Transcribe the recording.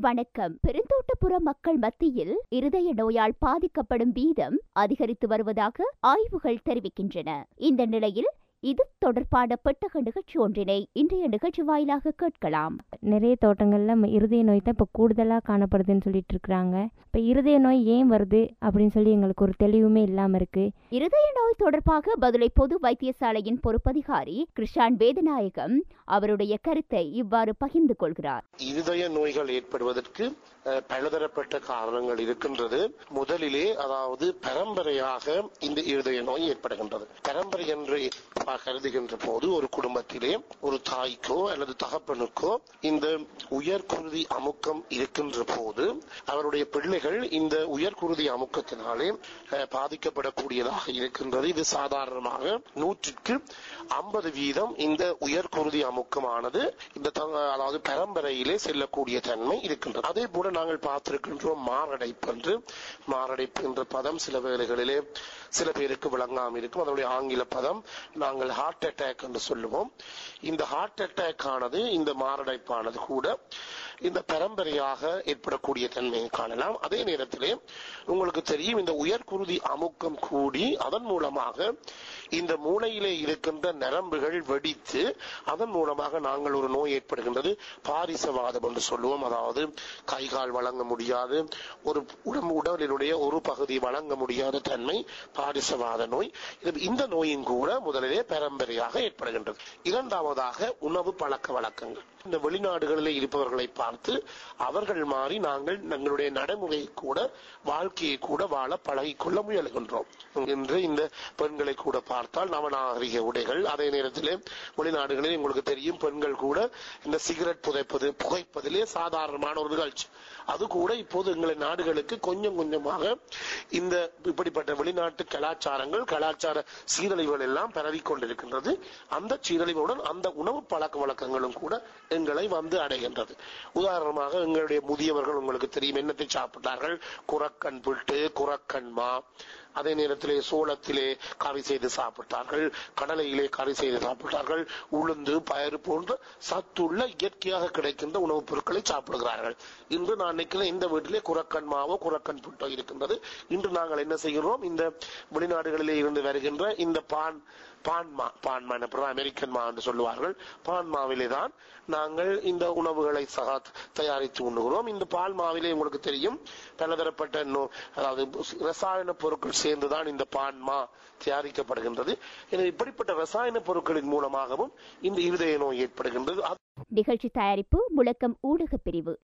வணக்கம். பெருந்தோட்டப்புற மக்கள் மத்தியில் இருதய நோயால் பாதிக்கப்படும் வீதம் அதிகரித்து வருவதாக ஆய்வுகள் தெரிவிக்கின்றன. இந்த நிலையில் இது தொடர்பான பெட்டக நிகழ்ச்சி ஒன்றினை இன்றைய நிகழ்ச்சி வாயிலாக கேட்கலாம். நிறைய தோட்டங்களில் இருதய நோய் தான் இப்போ கூடுதலாக காணப்படுதுன்னு சொல்லிட்டு இருக்கிறாங்க. இப்போ இருதய நோய் ஏன் வருது அப்படின்னு சொல்லி எங்களுக்கு ஒரு தெளிவுமே இல்லாமல் இருக்குது இருதய நோய் தொடர்பாக பதுளை பொது வைத்தியசாலையின் பொறுப்பதிகாரி கிருஷான் வேதநாயகம் அவருடைய கருத்தை இவ்வாறு பகிர்ந்து கொள்கிறார். இருதய நோய்கள் ஏற்படுவதற்கு பலதரப்பட்ட காரணங்கள் இருக்கின்றது. முதலிலே அதாவது பரம்பரையாக இந்த இருதய நோய் ஏற்படுகின்றது. பரம்பரை என்று ப- கருதுகின்ற போது ஒரு குடும்பத்திலே ஒரு தாய்க்கோ அல்லது தகப்பனுக்கோ இந்த உயர்குருதி அமுக்கம் இருக்கின்ற போது அவருடைய பிள்ளைகள் இந்த உயர்குருதி அமுக்கத்தினாலே பாதிக்கப்படக்கூடியதாக இருக்கின்றது. இது சாதாரணமாக நூற்றுக்கு ஐம்பது வீதம் இந்த உயர்குருதி அமுக்கமானது இந்த அதாவது பரம்பரையிலே செல்லக்கூடிய தன்மை இருக்கின்றது. அதே போல நாங்கள் பார்த்திருக்கின்றோம் மாரடைப்பு என்று மாரடைப்பு என்ற பதம் சில வேளைகளிலே சில பேருக்கு விளங்காமல் இருக்கும். அதனுடைய ஆங்கில பதம் நாங்கள் ஹார்ட் அட்டாக் என்று சொல்லுவோம். இந்த ஹார்ட் அட்டாக் ஆனது இந்த மாரடைப்பானது கூட இந்த பரம்பரையாக ஏற்படக்கூடிய தன்மையை காணலாம். அதே நேரத்திலே உங்களுக்கு தெரியும் இந்த உயர்குருதி அமுக்கம் கூடி அதன் மூலமாக இந்த மூளையிலே இருக்கின்ற நரம்புகள் வெடித்து அதன் மூலமாக நாங்கள் ஒரு நோய் ஏற்படுகின்றது. பாரிசவாதம் என்று சொல்லுவோம். அதாவது கை கால் வழங்க முடியாது. ஒரு உடம்பு உடலினுடைய ஒரு பகுதி வழங்க முடியாத தன்மை பாரிசவாத நோய். இந்த நோயும் கூட முதலிலே பரம்பரையாக ஏற்படுகின்றது. இரண்டாவதாக உணவு பழக்க வழக்கங்கள். இந்த வெளிநாடுகளிலே இருப்பவர்களை பார்த்து அவர்கள் மாறி நாங்கள் எங்களுடைய நடைமுறை கூட வாழ்க்கையை கூட வாழ பழகிக்கொள்ள கொள்ள முயலுகின்றோம். என்று இந்த பெண்களை கூட பார்த்தால் நவநாகரிக உடைகள். அதே நேரத்திலே வெளிநாடுகளில் உங்களுக்கு தெரியும் பெண்கள் கூட இந்த சிகரெட் புதைப்பது புகைப்பதிலே சாதாரணமான ஒரு நிகழ்ச்சி அது கூட இப்போது எங்களை நாடுகளுக்கு கொஞ்சம் கொஞ்சமாக இந்த இப்படிப்பட்ட வெளிநாட்டு கலாச்சாரங்கள் கலாச்சார சீரழிவுகள் எல்லாம் பரவிக்கொண்டிருக்கின்றது. அந்த சீரழிவுடன் அந்த உணவு பழக்க வழக்கங்களும் கூட எங்களை வந்து அடைகின்றது. உதாரணமாக எங்களுடைய முதியவர்கள் உங்களுக்கு தெரியும் என்னத்தை சாப்பிட்டார்கள்? குரக்கன் புட்டு குரக்கன் மா. அதே நேரத்திலே சோளத்திலே கறி செய்து சாப்பிட்டார்கள். கடலையிலே கறி செய்து சாப்பிட்டார்கள். உளுந்து பயறு போன்ற சத்துள்ள இயற்கையாக கிடைக்கின்ற உணவுப் பொருட்களை சாப்பிடுகிறார்கள். இன்று நான் நினைக்கிறேன் இந்த வீட்டிலே குரக்கன் மாவோ குரக்கன் புட்டோ இருக்கின்றது. இன்று நாங்கள் என்ன செய்கிறோம் இந்த வெளிநாடுகளிலே இருந்து வருகின்ற இந்த பான் பான்மா பான்மா எனப்படும் அமெரிக்கன் மா என்று சொல்லுவார்கள். பான்மாவிலே தான் நாங்கள் இந்த உணவுகளை சகா தயாரித்து உண்ணுகிறோம். இந்த பால் மாவிலே உங்களுக்கு தெரியும் பலதரப்பட்ட அதாவது ரசாயன பொருட்கள் சேர்ந்துதான் இந்த பான்மா தயாரிக்கப்படுகின்றது. எனவே இப்படிப்பட்ட ரசாயன பொருட்களின் மூலமாகவும் இந்த இருதய நோய் ஏற்படுகின்றது. நிகழ்ச்சி தயாரிப்பு முழக்கம் ஊடக பிரிவு.